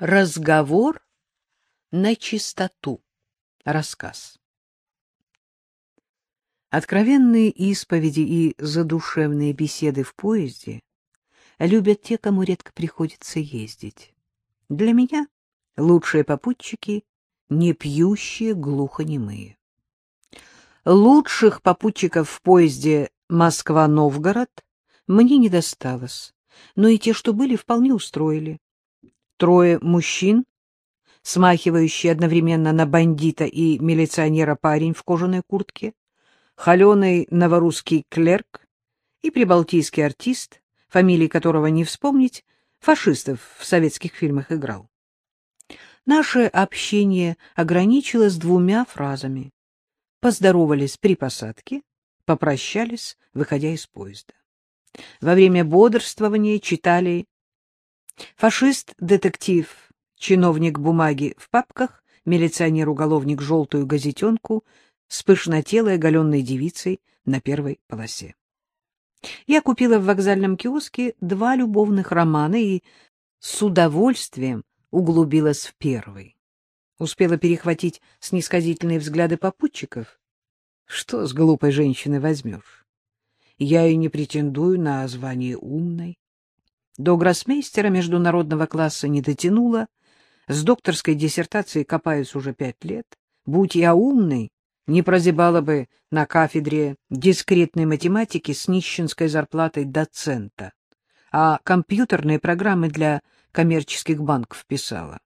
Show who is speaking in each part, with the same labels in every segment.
Speaker 1: Разговор на чистоту. Рассказ. Откровенные исповеди и задушевные беседы в поезде любят те, кому редко приходится ездить. Для меня лучшие попутчики — не пьющие глухонемые. Лучших попутчиков в поезде Москва-Новгород мне не досталось, но и те, что были, вполне устроили. Трое мужчин, смахивающие одновременно на бандита и милиционера парень в кожаной куртке, холеный новорусский клерк и прибалтийский артист, фамилии которого не вспомнить, фашистов в советских фильмах играл. Наше общение ограничилось двумя фразами. Поздоровались при посадке, попрощались, выходя из поезда. Во время бодрствования читали Фашист-детектив, чиновник бумаги в папках, милиционер-уголовник желтую газетенку с пышнотелой оголенной девицей на первой полосе. Я купила в вокзальном киоске два любовных романа и с удовольствием углубилась в первый. Успела перехватить снисходительные взгляды попутчиков. Что с глупой женщины возьмешь? Я и не претендую на звание умной. До гроссмейстера международного класса не дотянула. С докторской диссертацией копаюсь уже пять лет. Будь я умный, не прозябала бы на кафедре дискретной математики с нищенской зарплатой доцента, а компьютерные программы для коммерческих банков писала.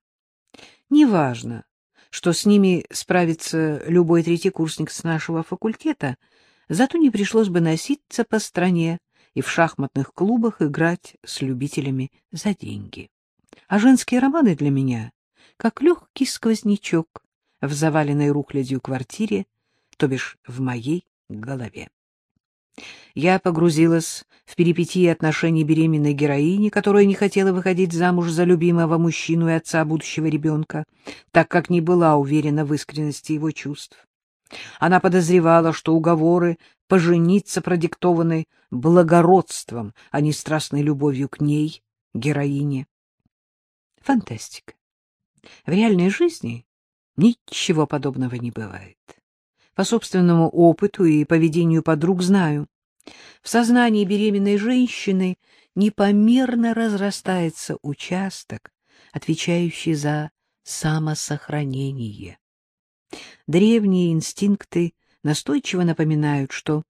Speaker 1: Неважно, что с ними справится любой третий курсник с нашего факультета, зато не пришлось бы носиться по стране, и в шахматных клубах играть с любителями за деньги. А женские романы для меня как легкий сквознячок в заваленной рухлядью квартире, то бишь в моей голове. Я погрузилась в перипетии отношений беременной героини, которая не хотела выходить замуж за любимого мужчину и отца будущего ребенка, так как не была уверена в искренности его чувств. Она подозревала, что уговоры пожениться продиктованы благородством, а не страстной любовью к ней, героине. Фантастика. В реальной жизни ничего подобного не бывает. По собственному опыту и поведению подруг знаю, в сознании беременной женщины непомерно разрастается участок, отвечающий за самосохранение. Древние инстинкты настойчиво напоминают, что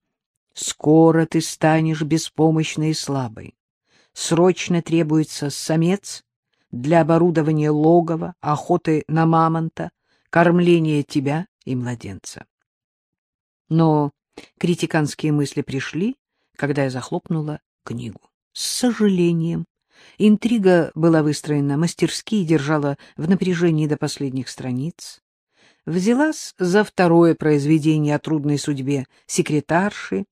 Speaker 1: скоро ты станешь беспомощной и слабой. Срочно требуется самец для оборудования логова, охоты на мамонта, кормления тебя и младенца. Но критиканские мысли пришли, когда я захлопнула книгу. С сожалением. Интрига была выстроена мастерски и держала в напряжении до последних страниц взялась за второе произведение о трудной судьбе секретарши,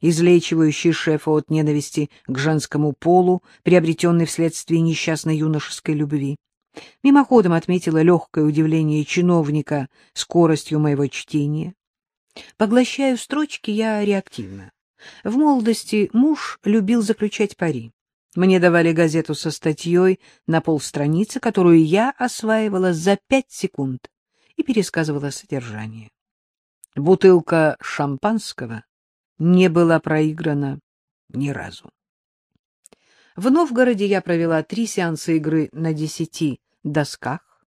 Speaker 1: излечивающей шефа от ненависти к женскому полу, приобретенной вследствие несчастной юношеской любви. Мимоходом отметила легкое удивление чиновника скоростью моего чтения. Поглощаю строчки я реактивно. В молодости муж любил заключать пари. Мне давали газету со статьей на полстраницы, которую я осваивала за пять секунд и пересказывала содержание. Бутылка шампанского не была проиграна ни разу. В Новгороде я провела три сеанса игры на десяти досках.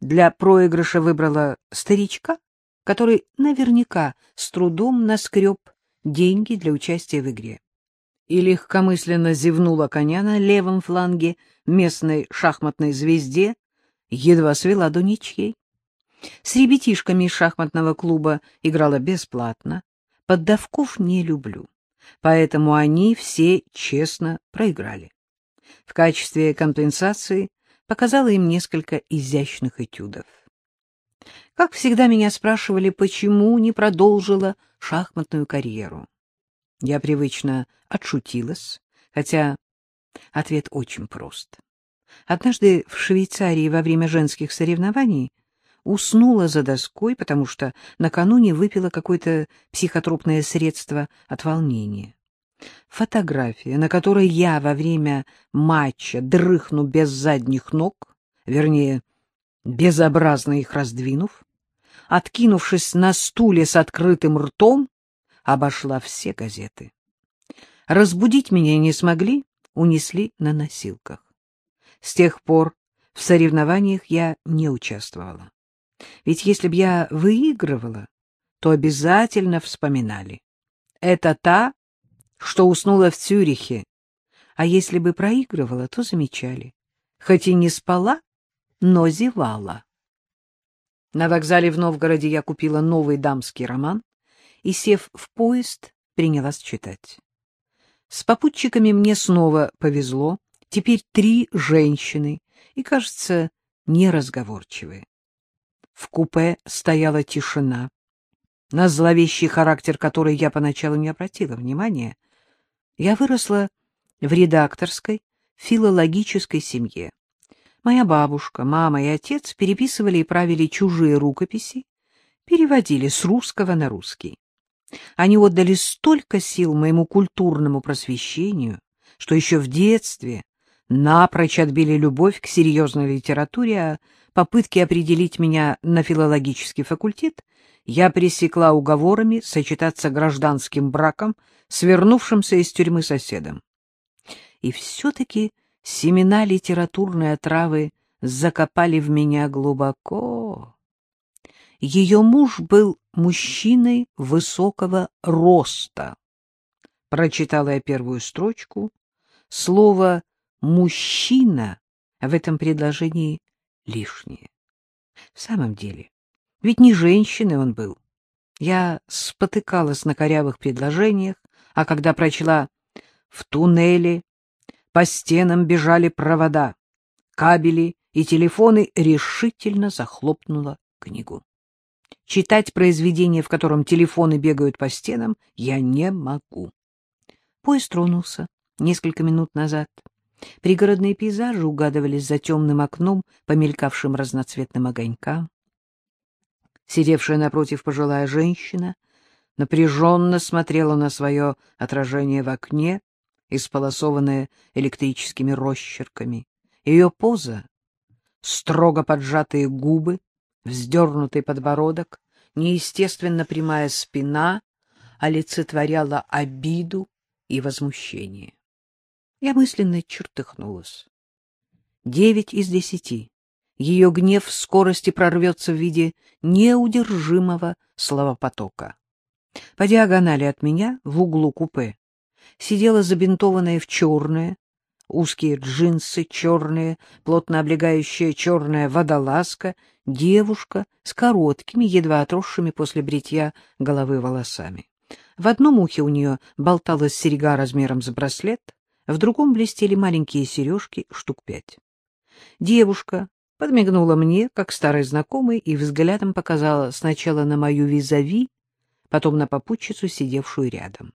Speaker 1: Для проигрыша выбрала старичка, который наверняка с трудом наскреб деньги для участия в игре. И легкомысленно зевнула коня на левом фланге местной шахматной звезде, едва свела до ничьей. С ребятишками из шахматного клуба играла бесплатно. Поддавков не люблю, поэтому они все честно проиграли. В качестве компенсации показала им несколько изящных этюдов. Как всегда меня спрашивали, почему не продолжила шахматную карьеру. Я привычно отшутилась, хотя ответ очень прост. Однажды в Швейцарии во время женских соревнований уснула за доской, потому что накануне выпила какое-то психотропное средство от волнения. Фотография, на которой я во время матча дрыхну без задних ног, вернее, безобразно их раздвинув, откинувшись на стуле с открытым ртом, обошла все газеты. Разбудить меня не смогли, унесли на носилках. С тех пор в соревнованиях я не участвовала. Ведь если б я выигрывала, то обязательно вспоминали. Это та, что уснула в Цюрихе. А если бы проигрывала, то замечали. Хоть и не спала, но зевала. На вокзале в Новгороде я купила новый дамский роман и, сев в поезд, принялась читать. С попутчиками мне снова повезло. Теперь три женщины и, кажется, неразговорчивые. В купе стояла тишина, на зловещий характер которой я поначалу не обратила внимания. Я выросла в редакторской, филологической семье. Моя бабушка, мама и отец переписывали и правили чужие рукописи, переводили с русского на русский. Они отдали столько сил моему культурному просвещению, что еще в детстве напрочь отбили любовь к серьезной литературе, а попытки определить меня на филологический факультет я пресекла уговорами сочетаться гражданским браком с вернувшимся из тюрьмы соседом. И все-таки семена литературной отравы закопали в меня глубоко. Ее муж был мужчиной высокого роста. Прочитала я первую строчку. Слово «мужчина» в этом предложении лишнее. В самом деле, ведь не женщиной он был. Я спотыкалась на корявых предложениях, а когда прочла «в туннеле по стенам бежали провода, кабели и телефоны», решительно захлопнула книгу. Читать произведение, в котором телефоны бегают по стенам, я не могу. Поезд тронулся несколько минут назад. Пригородные пейзажи угадывались за темным окном, помелькавшим разноцветным огонькам. Сидевшая напротив пожилая женщина напряженно смотрела на свое отражение в окне, исполосованное электрическими росчерками. Ее поза, строго поджатые губы, вздернутый подбородок, неестественно прямая спина олицетворяла обиду и возмущение. Я мысленно чертыхнулась. Девять из десяти. Ее гнев в скорости прорвется в виде неудержимого словопотока. По диагонали от меня, в углу купе, сидела забинтованная в черное, узкие джинсы, черные, плотно облегающая черная водолазка, девушка с короткими, едва отросшими после бритья головы волосами. В одном ухе у нее болталась серьга размером с браслет, в другом блестели маленькие сережки, штук пять. Девушка подмигнула мне, как старый знакомый, и взглядом показала сначала на мою визави, потом на попутчицу, сидевшую рядом.